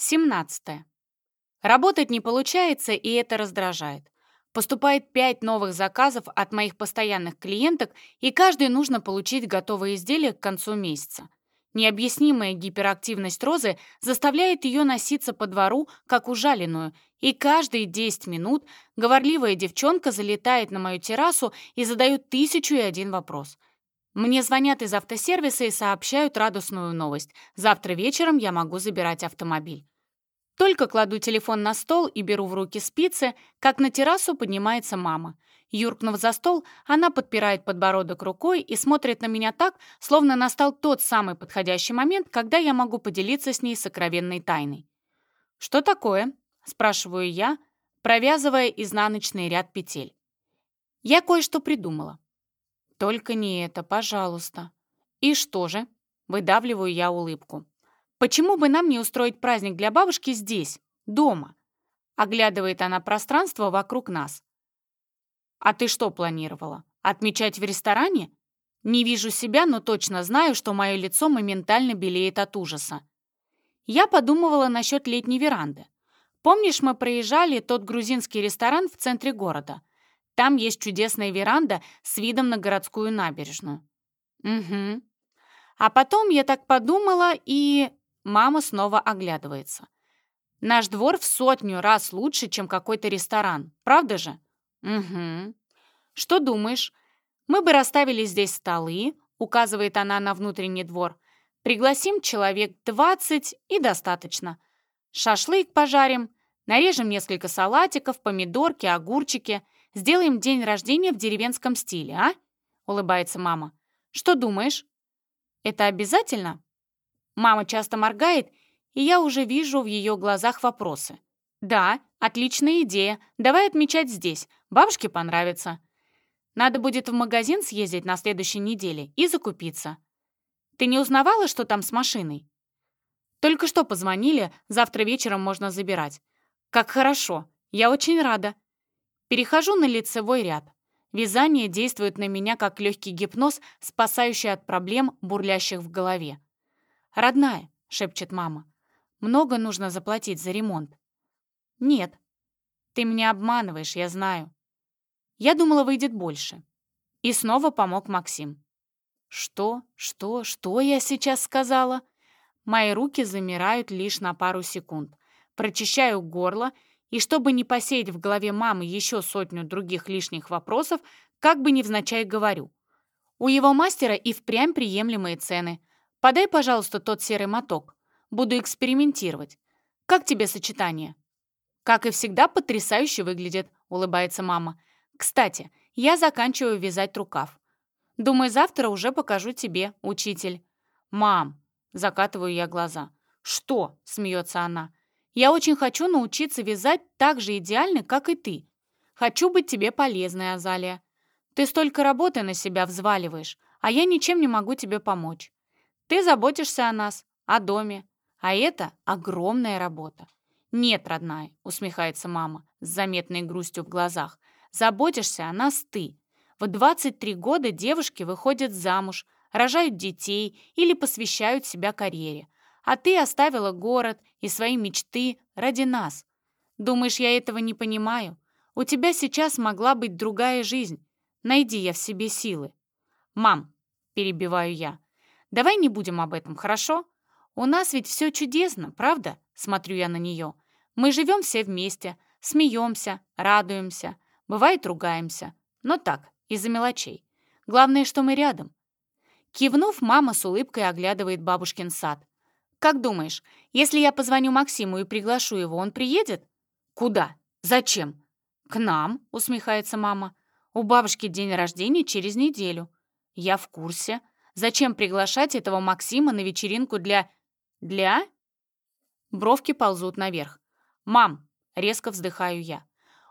17. Работать не получается, и это раздражает. Поступает 5 новых заказов от моих постоянных клиенток, и каждый нужно получить готовое изделие к концу месяца. Необъяснимая гиперактивность розы заставляет ее носиться по двору, как ужаленную, и каждые 10 минут говорливая девчонка залетает на мою террасу и задает тысячу и один вопрос — мне звонят из автосервиса и сообщают радостную новость. Завтра вечером я могу забирать автомобиль. Только кладу телефон на стол и беру в руки спицы, как на террасу поднимается мама. Юркнув за стол, она подпирает подбородок рукой и смотрит на меня так, словно настал тот самый подходящий момент, когда я могу поделиться с ней сокровенной тайной. «Что такое?» – спрашиваю я, провязывая изнаночный ряд петель. «Я кое-что придумала. Только не это, пожалуйста. И что же? Выдавливаю я улыбку. Почему бы нам не устроить праздник для бабушки здесь, дома? Оглядывает она пространство вокруг нас. А ты что планировала? Отмечать в ресторане? Не вижу себя, но точно знаю, что мое лицо моментально белеет от ужаса. Я подумывала насчет летней веранды. Помнишь, мы проезжали тот грузинский ресторан в центре города? Там есть чудесная веранда с видом на городскую набережную». «Угу». А потом я так подумала, и мама снова оглядывается. «Наш двор в сотню раз лучше, чем какой-то ресторан, правда же?» «Угу. Что думаешь? Мы бы расставили здесь столы», указывает она на внутренний двор. «Пригласим человек 20 и достаточно. Шашлык пожарим, нарежем несколько салатиков, помидорки, огурчики». Сделаем день рождения в деревенском стиле, а?» — улыбается мама. «Что думаешь? Это обязательно?» Мама часто моргает, и я уже вижу в ее глазах вопросы. «Да, отличная идея. Давай отмечать здесь. Бабушке понравится. Надо будет в магазин съездить на следующей неделе и закупиться. Ты не узнавала, что там с машиной?» «Только что позвонили. Завтра вечером можно забирать». «Как хорошо. Я очень рада. Перехожу на лицевой ряд. Вязание действует на меня как легкий гипноз, спасающий от проблем, бурлящих в голове. «Родная», — шепчет мама, — «много нужно заплатить за ремонт». «Нет». «Ты меня обманываешь, я знаю». «Я думала, выйдет больше». И снова помог Максим. «Что? Что? Что я сейчас сказала?» Мои руки замирают лишь на пару секунд. Прочищаю горло — и чтобы не посеять в голове мамы еще сотню других лишних вопросов, как бы невзначай говорю. У его мастера и впрямь приемлемые цены. Подай, пожалуйста, тот серый моток. Буду экспериментировать. Как тебе сочетание? Как и всегда, потрясающе выглядит, улыбается мама. Кстати, я заканчиваю вязать рукав. Думаю, завтра уже покажу тебе, учитель. Мам, закатываю я глаза. Что? смеется она. Я очень хочу научиться вязать так же идеально, как и ты. Хочу быть тебе полезной, Азалия. Ты столько работы на себя взваливаешь, а я ничем не могу тебе помочь. Ты заботишься о нас, о доме, а это огромная работа. Нет, родная, усмехается мама с заметной грустью в глазах. Заботишься о нас ты. В 23 года девушки выходят замуж, рожают детей или посвящают себя карьере – а ты оставила город и свои мечты ради нас. Думаешь, я этого не понимаю? У тебя сейчас могла быть другая жизнь. Найди я в себе силы. Мам, перебиваю я, давай не будем об этом, хорошо? У нас ведь все чудесно, правда? Смотрю я на нее. Мы живем все вместе, смеемся, радуемся, бывает ругаемся. Но так, из-за мелочей. Главное, что мы рядом. Кивнув, мама с улыбкой оглядывает бабушкин сад. Как думаешь, если я позвоню Максиму и приглашу его, он приедет? Куда? Зачем? К нам, усмехается мама. У бабушки день рождения через неделю. Я в курсе. Зачем приглашать этого Максима на вечеринку для... Для? Бровки ползут наверх. «Мам!» — резко вздыхаю я.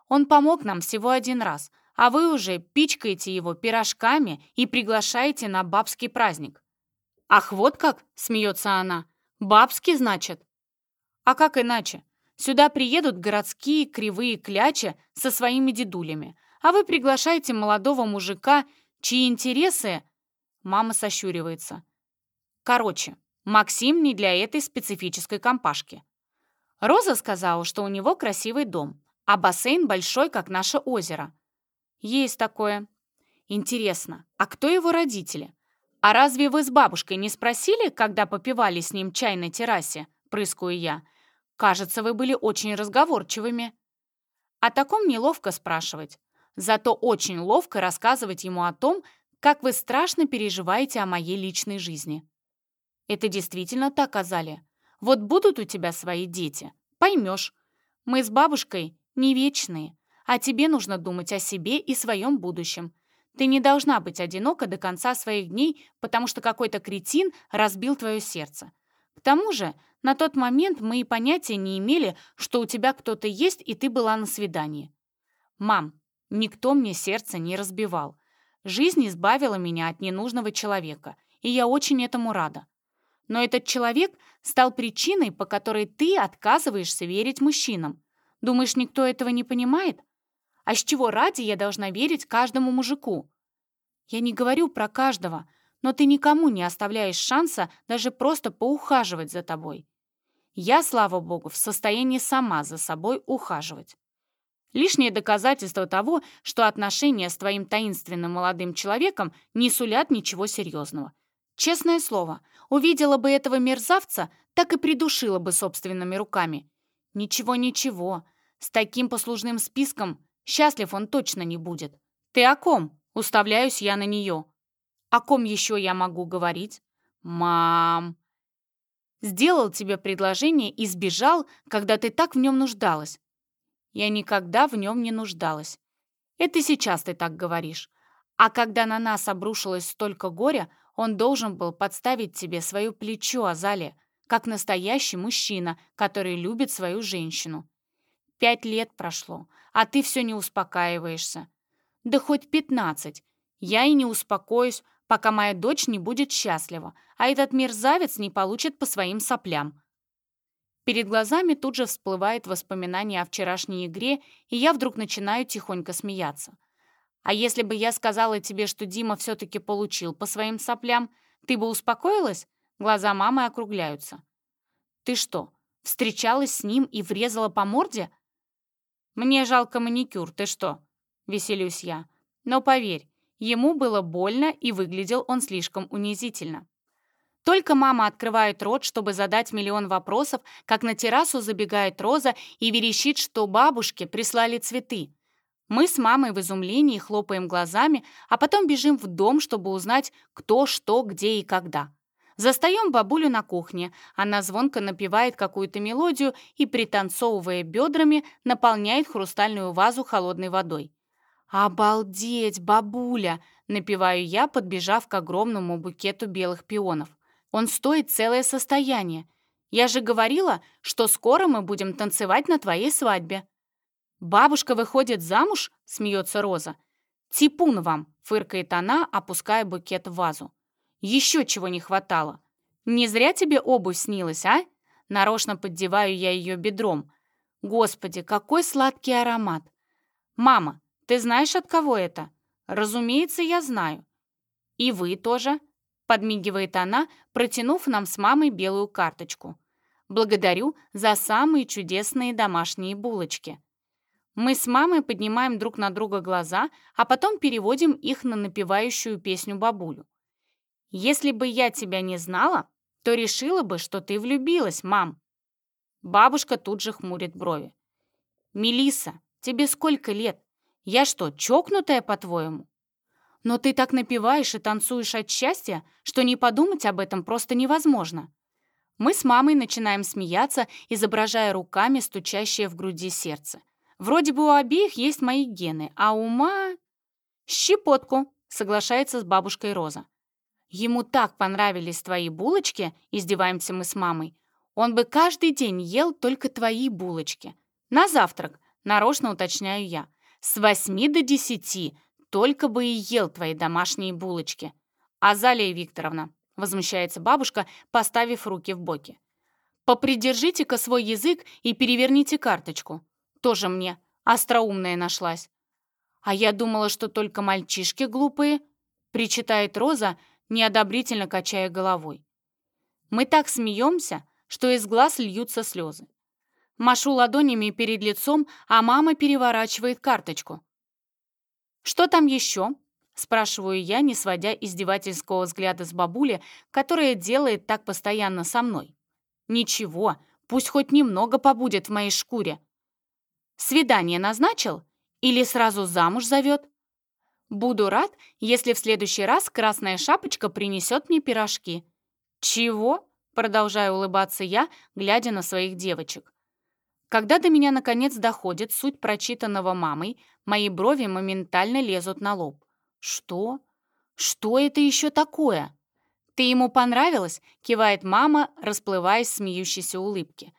«Он помог нам всего один раз, а вы уже пичкаете его пирожками и приглашаете на бабский праздник». «Ах, вот как!» — смеется она. Бабский, значит? А как иначе? Сюда приедут городские кривые клячи со своими дедулями, а вы приглашаете молодого мужика, чьи интересы... Мама сощуривается. Короче, Максим не для этой специфической компашки. Роза сказала, что у него красивый дом, а бассейн большой, как наше озеро. Есть такое. Интересно, а кто его родители? «А разве вы с бабушкой не спросили, когда попивали с ним чай на террасе?» — прыскую я. «Кажется, вы были очень разговорчивыми». О таком неловко спрашивать. Зато очень ловко рассказывать ему о том, как вы страшно переживаете о моей личной жизни. Это действительно так, Азалия. Вот будут у тебя свои дети, поймешь. Мы с бабушкой не вечные, а тебе нужно думать о себе и своем будущем. Ты не должна быть одинока до конца своих дней, потому что какой-то кретин разбил твое сердце. К тому же, на тот момент мы и понятия не имели, что у тебя кто-то есть, и ты была на свидании. Мам, никто мне сердце не разбивал. Жизнь избавила меня от ненужного человека, и я очень этому рада. Но этот человек стал причиной, по которой ты отказываешься верить мужчинам. Думаешь, никто этого не понимает? А с чего ради я должна верить каждому мужику? Я не говорю про каждого, но ты никому не оставляешь шанса даже просто поухаживать за тобой. Я, слава богу, в состоянии сама за собой ухаживать. Лишнее доказательство того, что отношения с твоим таинственным молодым человеком не сулят ничего серьезного. Честное слово, увидела бы этого мерзавца, так и придушила бы собственными руками. Ничего-ничего, с таким послужным списком Счастлив он точно не будет. Ты о ком? Уставляюсь я на нее. О ком еще я могу говорить? Мам. Сделал тебе предложение и сбежал, когда ты так в нем нуждалась. Я никогда в нем не нуждалась. Это сейчас ты так говоришь. А когда на нас обрушилось столько горя, он должен был подставить тебе свое плечо, Азалия, как настоящий мужчина, который любит свою женщину. Пять лет прошло, а ты все не успокаиваешься. Да хоть пятнадцать. Я и не успокоюсь, пока моя дочь не будет счастлива, а этот мерзавец не получит по своим соплям». Перед глазами тут же всплывает воспоминание о вчерашней игре, и я вдруг начинаю тихонько смеяться. «А если бы я сказала тебе, что Дима все-таки получил по своим соплям, ты бы успокоилась?» Глаза мамы округляются. «Ты что, встречалась с ним и врезала по морде?» Мне жалко маникюр, ты что?» Веселюсь я. Но поверь, ему было больно, и выглядел он слишком унизительно. Только мама открывает рот, чтобы задать миллион вопросов, как на террасу забегает Роза и верещит, что бабушке прислали цветы. Мы с мамой в изумлении хлопаем глазами, а потом бежим в дом, чтобы узнать, кто, что, где и когда. Застаем бабулю на кухне. Она звонко напевает какую-то мелодию и, пританцовывая бедрами, наполняет хрустальную вазу холодной водой. «Обалдеть, бабуля!» — напеваю я, подбежав к огромному букету белых пионов. «Он стоит целое состояние. Я же говорила, что скоро мы будем танцевать на твоей свадьбе». «Бабушка выходит замуж?» — смеется Роза. «Типун вам!» — фыркает она, опуская букет в вазу. Еще чего не хватало. Не зря тебе обувь снилась, а? Нарочно поддеваю я ее бедром. Господи, какой сладкий аромат. Мама, ты знаешь, от кого это? Разумеется, я знаю. И вы тоже, подмигивает она, протянув нам с мамой белую карточку. Благодарю за самые чудесные домашние булочки. Мы с мамой поднимаем друг на друга глаза, а потом переводим их на напевающую песню бабулю. Если бы я тебя не знала, то решила бы, что ты влюбилась, мам». Бабушка тут же хмурит брови. Мелиса, тебе сколько лет? Я что, чокнутая, по-твоему?» Но ты так напиваешь и танцуешь от счастья, что не подумать об этом просто невозможно. Мы с мамой начинаем смеяться, изображая руками стучащее в груди сердце. Вроде бы у обеих есть мои гены, а ума... «Щепотку», — соглашается с бабушкой Роза. Ему так понравились твои булочки, издеваемся мы с мамой. Он бы каждый день ел только твои булочки. На завтрак, нарочно уточняю я. С восьми до десяти только бы и ел твои домашние булочки. Азалия Викторовна, возмущается бабушка, поставив руки в боки. Попридержите-ка свой язык и переверните карточку. Тоже мне, остроумная нашлась. А я думала, что только мальчишки глупые, причитает Роза, неодобрительно качая головой. Мы так смеемся, что из глаз льются слезы. Машу ладонями перед лицом, а мама переворачивает карточку. «Что там еще?» – спрашиваю я, не сводя издевательского взгляда с бабули, которая делает так постоянно со мной. «Ничего, пусть хоть немного побудет в моей шкуре». «Свидание назначил? Или сразу замуж зовет?» Буду рад, если в следующий раз красная шапочка принесет мне пирожки». «Чего?» — продолжаю улыбаться я, глядя на своих девочек. Когда до меня наконец доходит суть прочитанного мамой, мои брови моментально лезут на лоб. «Что? Что это еще такое?» «Ты ему понравилась?» — кивает мама, расплываясь в смеющейся улыбке.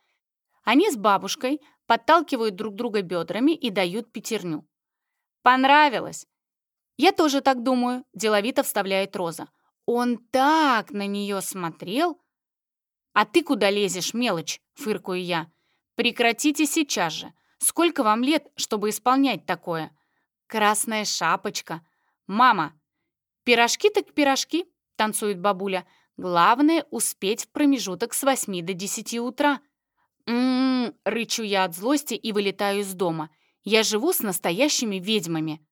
Они с бабушкой подталкивают друг друга бедрами и дают пятерню. «Понравилось!» «Я тоже так думаю», — деловито вставляет Роза. «Он так на нее смотрел!» «А ты куда лезешь, мелочь?» — фыркую я. «Прекратите сейчас же. Сколько вам лет, чтобы исполнять такое?» «Красная шапочка!» «Мама!» «Пирожки так пирожки!» — танцует бабуля. «Главное — успеть в промежуток с 8 до 10 утра». «М-м-м!» — рычу я от злости и вылетаю из дома. «Я живу с настоящими ведьмами!»